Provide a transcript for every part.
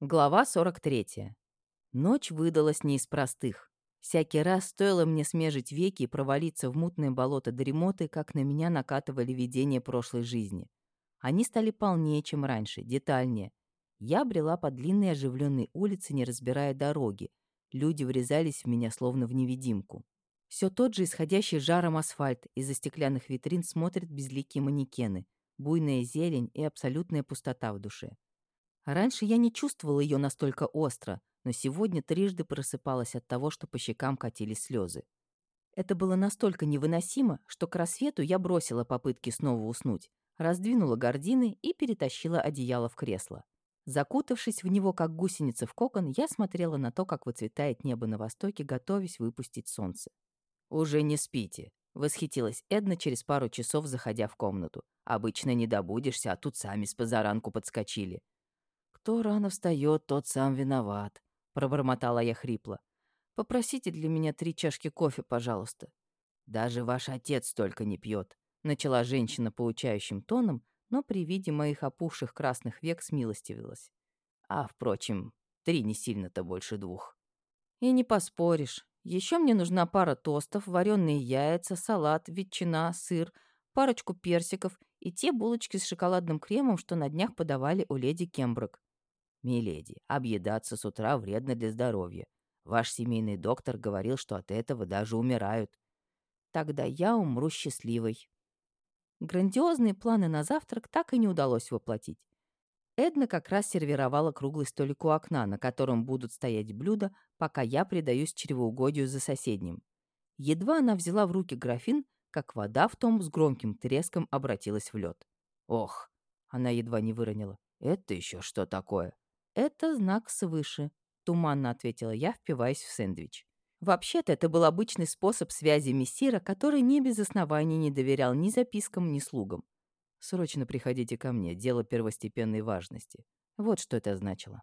Глава 43. Ночь выдалась не из простых. Всякий раз стоило мне смежить веки и провалиться в мутное болото дремоты, как на меня накатывали видения прошлой жизни. Они стали полнее, чем раньше, детальнее. Я брела по длинной оживленной улице, не разбирая дороги. Люди врезались в меня, словно в невидимку. Все тот же исходящий жаром асфальт, из-за стеклянных витрин смотрят безликие манекены, буйная зелень и абсолютная пустота в душе. Раньше я не чувствовала ее настолько остро, но сегодня трижды просыпалась от того, что по щекам катились слезы. Это было настолько невыносимо, что к рассвету я бросила попытки снова уснуть, раздвинула гардины и перетащила одеяло в кресло. Закутавшись в него, как гусеница в кокон, я смотрела на то, как выцветает небо на востоке, готовясь выпустить солнце. «Уже не спите», — восхитилась Эдна через пару часов, заходя в комнату. «Обычно не добудешься, а тут сами с позаранку подскочили». «Кто рано встает, тот сам виноват», — пробормотала я хрипло. «Попросите для меня три чашки кофе, пожалуйста». «Даже ваш отец столько не пьет», — начала женщина поучающим тоном, но при виде моих опухших красных век смилостивилась. А, впрочем, три не сильно-то больше двух. И не поспоришь. Еще мне нужна пара тостов, вареные яйца, салат, ветчина, сыр, парочку персиков и те булочки с шоколадным кремом, что на днях подавали у леди Кемброк. «Миледи, объедаться с утра вредно для здоровья. Ваш семейный доктор говорил, что от этого даже умирают. Тогда я умру счастливой». Грандиозные планы на завтрак так и не удалось воплотить. Эдна как раз сервировала круглый столик у окна, на котором будут стоять блюда, пока я предаюсь чревоугодию за соседним. Едва она взяла в руки графин, как вода в том с громким треском обратилась в лед. «Ох!» — она едва не выронила. «Это еще что такое?» «Это знак свыше», — туманно ответила я, впиваясь в сэндвич. Вообще-то это был обычный способ связи мессира, который не без оснований не доверял ни запискам, ни слугам. «Срочно приходите ко мне, дело первостепенной важности». Вот что это значило.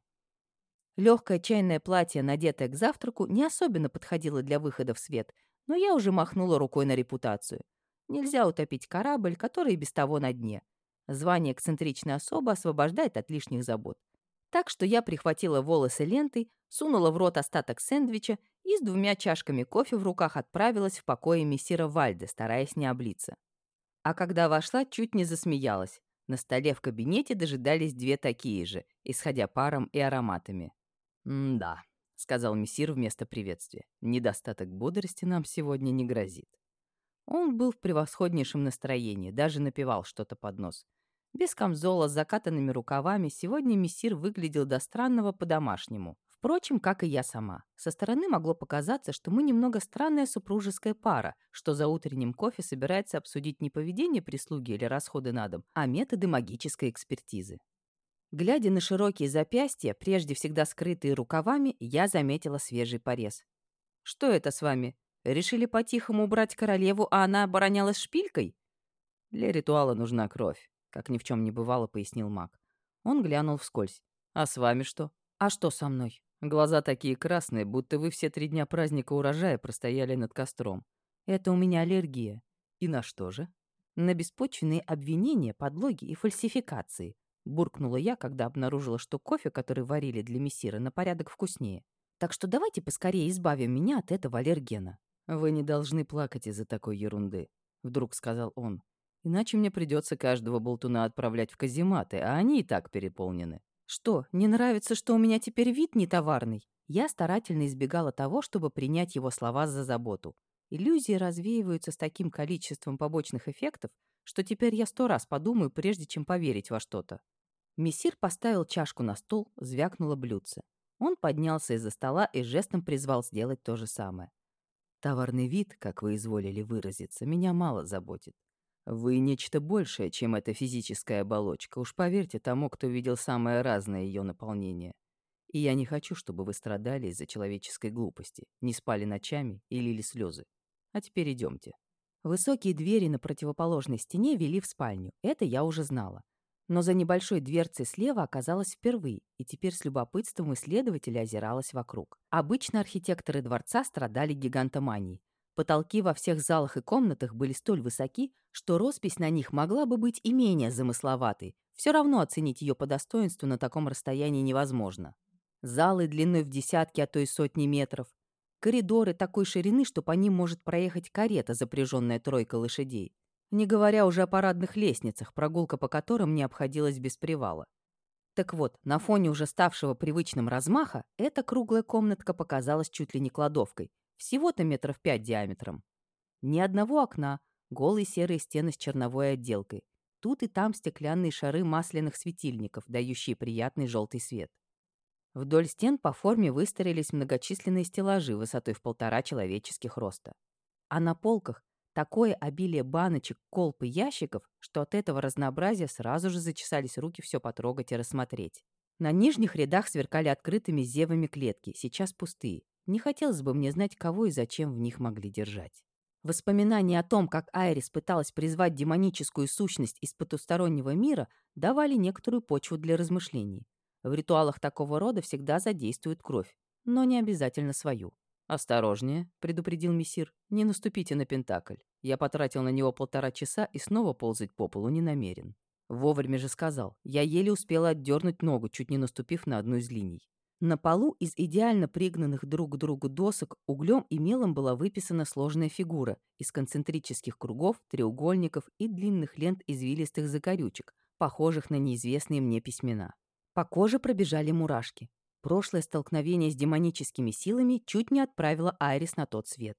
Легкое чайное платье, надетое к завтраку, не особенно подходило для выхода в свет, но я уже махнула рукой на репутацию. Нельзя утопить корабль, который и без того на дне. Звание эксцентричной особы освобождает от лишних забот. Так что я прихватила волосы лентой, сунула в рот остаток сэндвича и с двумя чашками кофе в руках отправилась в покое мессира Вальде, стараясь не облиться. А когда вошла, чуть не засмеялась. На столе в кабинете дожидались две такие же, исходя паром и ароматами. «М-да», — сказал мессир вместо приветствия, — «недостаток бодрости нам сегодня не грозит». Он был в превосходнейшем настроении, даже напевал что-то под нос. Без камзола с закатанными рукавами сегодня мессир выглядел до странного по-домашнему. Впрочем, как и я сама. Со стороны могло показаться, что мы немного странная супружеская пара, что за утренним кофе собирается обсудить не поведение прислуги или расходы на дом, а методы магической экспертизы. Глядя на широкие запястья, прежде всегда скрытые рукавами, я заметила свежий порез. «Что это с вами? Решили по-тихому убрать королеву, а она оборонялась шпилькой?» «Для ритуала нужна кровь как ни в чем не бывало, пояснил маг. Он глянул вскользь. «А с вами что?» «А что со мной?» «Глаза такие красные, будто вы все три дня праздника урожая простояли над костром. Это у меня аллергия». «И на что же?» «На беспочвенные обвинения, подлоги и фальсификации», буркнула я, когда обнаружила, что кофе, который варили для мессира, на порядок вкуснее. «Так что давайте поскорее избавим меня от этого аллергена». «Вы не должны плакать из-за такой ерунды», — вдруг сказал он. Иначе мне придется каждого болтуна отправлять в казематы, а они и так переполнены. Что, не нравится, что у меня теперь вид не товарный? Я старательно избегала того, чтобы принять его слова за заботу. Иллюзии развеиваются с таким количеством побочных эффектов, что теперь я сто раз подумаю, прежде чем поверить во что-то. Мессир поставил чашку на стол, звякнуло блюдце. Он поднялся из-за стола и жестом призвал сделать то же самое. Товарный вид, как вы изволили выразиться, меня мало заботит. Вы нечто большее, чем эта физическая оболочка. Уж поверьте тому, кто видел самое разное ее наполнение. И я не хочу, чтобы вы страдали из-за человеческой глупости, не спали ночами и лили слезы. А теперь идемте. Высокие двери на противоположной стене вели в спальню. Это я уже знала. Но за небольшой дверцей слева оказалась впервые, и теперь с любопытством исследователя озиралась вокруг. Обычно архитекторы дворца страдали гигантоманией. Потолки во всех залах и комнатах были столь высоки, что роспись на них могла бы быть и менее замысловатой. Все равно оценить ее по достоинству на таком расстоянии невозможно. Залы длиной в десятки, а то и сотни метров. Коридоры такой ширины, что по ним может проехать карета, запряженная тройкой лошадей. Не говоря уже о парадных лестницах, прогулка по которым не обходилась без привала. Так вот, на фоне уже ставшего привычным размаха, эта круглая комнатка показалась чуть ли не кладовкой, всего-то метров пять диаметром. Ни одного окна, голые серые стены с черновой отделкой. Тут и там стеклянные шары масляных светильников, дающие приятный желтый свет. Вдоль стен по форме выстроились многочисленные стеллажи высотой в полтора человеческих роста. А на полках такое обилие баночек, колб и ящиков, что от этого разнообразия сразу же зачесались руки все потрогать и рассмотреть. На нижних рядах сверкали открытыми зевами клетки, сейчас пустые. Не хотелось бы мне знать, кого и зачем в них могли держать. Воспоминания о том, как Айрис пыталась призвать демоническую сущность из потустороннего мира, давали некоторую почву для размышлений. В ритуалах такого рода всегда задействует кровь, но не обязательно свою. «Осторожнее», — предупредил мессир, — «не наступите на Пентакль. Я потратил на него полтора часа и снова ползать по полу не намерен». Вовремя же сказал. Я еле успела отдернуть ногу, чуть не наступив на одну из линий. На полу из идеально пригнанных друг к другу досок углем и мелом была выписана сложная фигура из концентрических кругов, треугольников и длинных лент извилистых закорючек, похожих на неизвестные мне письмена. По коже пробежали мурашки. Прошлое столкновение с демоническими силами чуть не отправило Айрис на тот свет.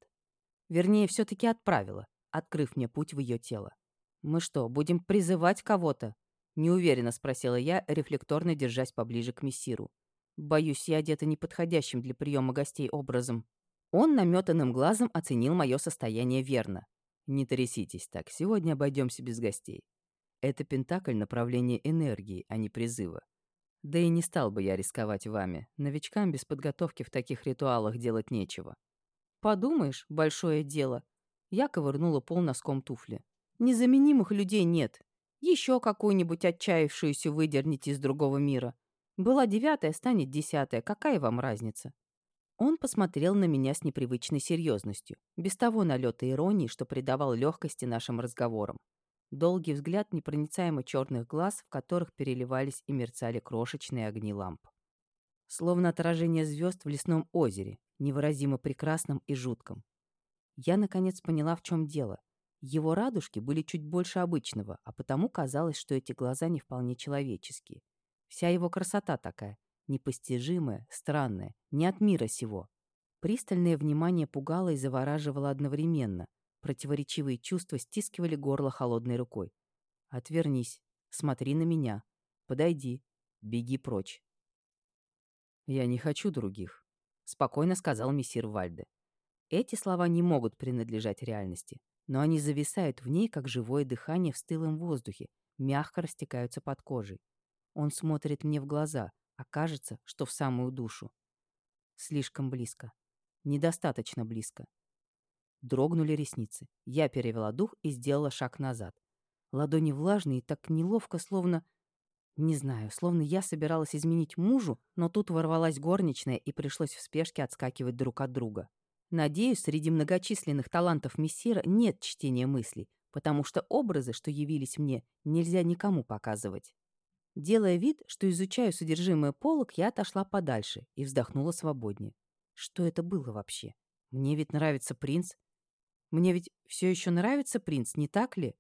Вернее, все таки отправило, открыв мне путь в ее тело. «Мы что, будем призывать кого-то?» Неуверенно спросила я, рефлекторно держась поближе к мессиру. Боюсь, я одета неподходящим для приема гостей образом. Он наметанным глазом оценил мое состояние верно. «Не тряситесь так, сегодня обойдемся без гостей. Это Пентакль направления энергии, а не призыва. Да и не стал бы я рисковать вами. Новичкам без подготовки в таких ритуалах делать нечего. Подумаешь, большое дело. Я ковырнула пол носком туфли. Незаменимых людей нет. Еще какую-нибудь отчаявшуюся выдерните из другого мира. Была девятая, станет десятая. Какая вам разница? Он посмотрел на меня с непривычной серьезностью, без того налета иронии, что придавал легкости нашим разговорам. Долгий взгляд непроницаемо черных глаз, в которых переливались и мерцали крошечные огни ламп. Словно отражение звезд в лесном озере, невыразимо прекрасном и жутком. Я, наконец, поняла, в чем дело. Его радужки были чуть больше обычного, а потому казалось, что эти глаза не вполне человеческие. Вся его красота такая, непостижимая, странная, не от мира сего. Пристальное внимание пугало и завораживало одновременно, Противоречивые чувства стискивали горло холодной рукой. «Отвернись. Смотри на меня. Подойди. Беги прочь». «Я не хочу других», — спокойно сказал мессир Вальде. Эти слова не могут принадлежать реальности, но они зависают в ней, как живое дыхание в стылом воздухе, мягко растекаются под кожей. Он смотрит мне в глаза, а кажется, что в самую душу. Слишком близко. Недостаточно близко. Дрогнули ресницы. Я перевела дух и сделала шаг назад. Ладони влажные, так неловко, словно... Не знаю, словно я собиралась изменить мужу, но тут ворвалась горничная и пришлось в спешке отскакивать друг от друга. Надеюсь, среди многочисленных талантов мессира нет чтения мыслей, потому что образы, что явились мне, нельзя никому показывать. Делая вид, что изучаю содержимое полок, я отошла подальше и вздохнула свободнее. Что это было вообще? Мне ведь нравится принц, мне ведь все еще нравится принц, не так ли?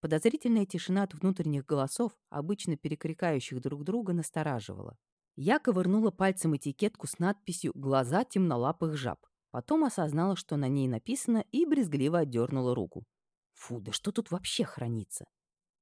Подозрительная тишина от внутренних голосов, обычно перекрикающих друг друга, настораживала. Я ковырнула пальцем этикетку с надписью «Глаза темнолапых жаб». Потом осознала, что на ней написано, и брезгливо отдернула руку. Фу, да что тут вообще хранится?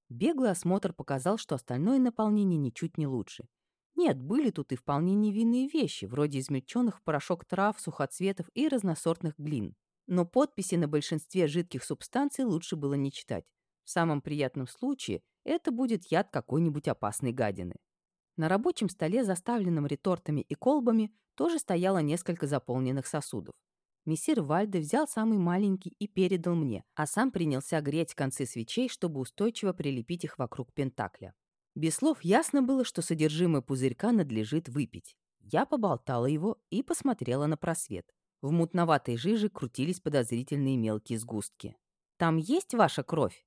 Беглый осмотр показал, что остальное наполнение ничуть не лучше. Нет, были тут и вполне невинные вещи, вроде измельченных порошок трав, сухоцветов и разносортных глин. Но подписи на большинстве жидких субстанций лучше было не читать. В самом приятном случае это будет яд какой-нибудь опасной гадины. На рабочем столе, заставленном ретортами и колбами, тоже стояло несколько заполненных сосудов. Мессир Вальде взял самый маленький и передал мне, а сам принялся греть концы свечей, чтобы устойчиво прилепить их вокруг пентакля. Без слов ясно было, что содержимое пузырька надлежит выпить. Я поболтала его и посмотрела на просвет. В мутноватой жиже крутились подозрительные мелкие сгустки. «Там есть ваша кровь?»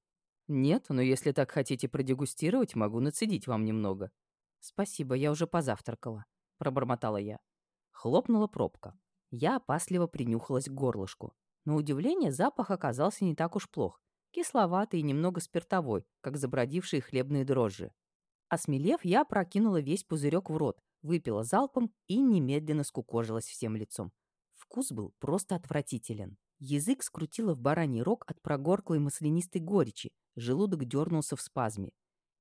«Нет, но если так хотите продегустировать, могу нацедить вам немного». «Спасибо, я уже позавтракала». — пробормотала я. Хлопнула пробка. Я опасливо принюхалась к горлышку. На удивление, запах оказался не так уж плох. Кисловатый и немного спиртовой, как забродившие хлебные дрожжи. Осмелев, я прокинула весь пузырек в рот, выпила залпом и немедленно скукожилась всем лицом. Вкус был просто отвратителен. Язык скрутило в бараний рог от прогорклой маслянистой горечи, желудок дернулся в спазме.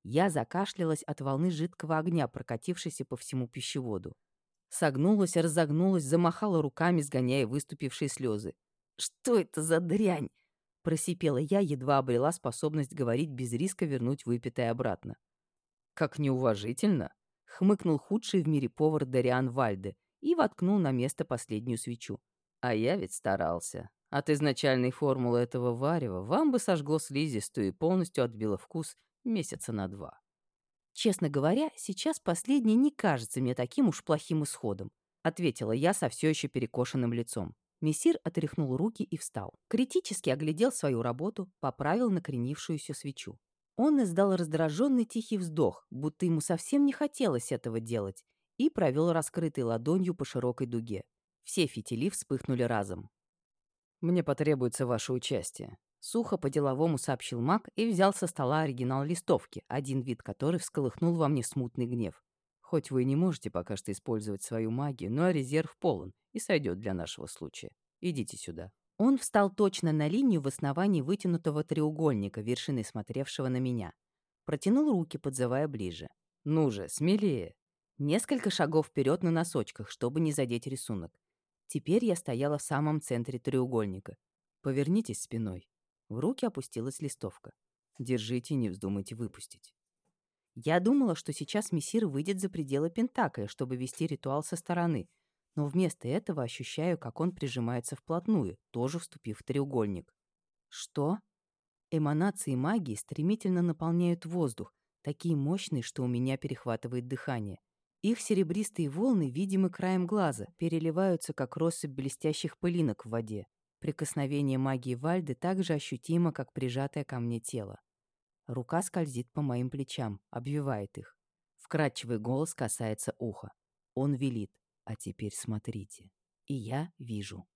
Я закашлялась от волны жидкого огня, прокатившейся по всему пищеводу. Согнулась, разогнулась, замахала руками, сгоняя выступившие слезы. «Что это за дрянь?» Просипела я, едва обрела способность говорить без риска вернуть выпитое обратно. «Как неуважительно!» — хмыкнул худший в мире повар Дариан Вальде и воткнул на место последнюю свечу. «А я ведь старался. От изначальной формулы этого варева вам бы сожгло слизистую и полностью отбило вкус месяца на два». «Честно говоря, сейчас последний не кажется мне таким уж плохим исходом», ответила я со все еще перекошенным лицом. Мессир отряхнул руки и встал. Критически оглядел свою работу, поправил накренившуюся свечу. Он издал раздраженный тихий вздох, будто ему совсем не хотелось этого делать, и провел раскрытой ладонью по широкой дуге. Все фитили вспыхнули разом. «Мне потребуется ваше участие», — сухо по-деловому сообщил маг и взял со стола оригинал листовки, один вид которой всколыхнул во мне смутный гнев. «Хоть вы и не можете пока что использовать свою магию, но резерв полон и сойдет для нашего случая. Идите сюда». Он встал точно на линию в основании вытянутого треугольника, вершины смотревшего на меня. Протянул руки, подзывая ближе. «Ну же, смелее!» Несколько шагов вперед на носочках, чтобы не задеть рисунок. Теперь я стояла в самом центре треугольника. Повернитесь спиной. В руки опустилась листовка. Держите не вздумайте выпустить. Я думала, что сейчас мессир выйдет за пределы Пентакля, чтобы вести ритуал со стороны, но вместо этого ощущаю, как он прижимается вплотную, тоже вступив в треугольник. Что? Эманации магии стремительно наполняют воздух, такие мощные, что у меня перехватывает дыхание. Их серебристые волны, видимы краем глаза, переливаются, как россыпь блестящих пылинок в воде. Прикосновение магии Вальды так же ощутимо, как прижатое ко мне тело. Рука скользит по моим плечам, обвивает их. Вкрадчивый голос касается уха. Он велит. А теперь смотрите. И я вижу.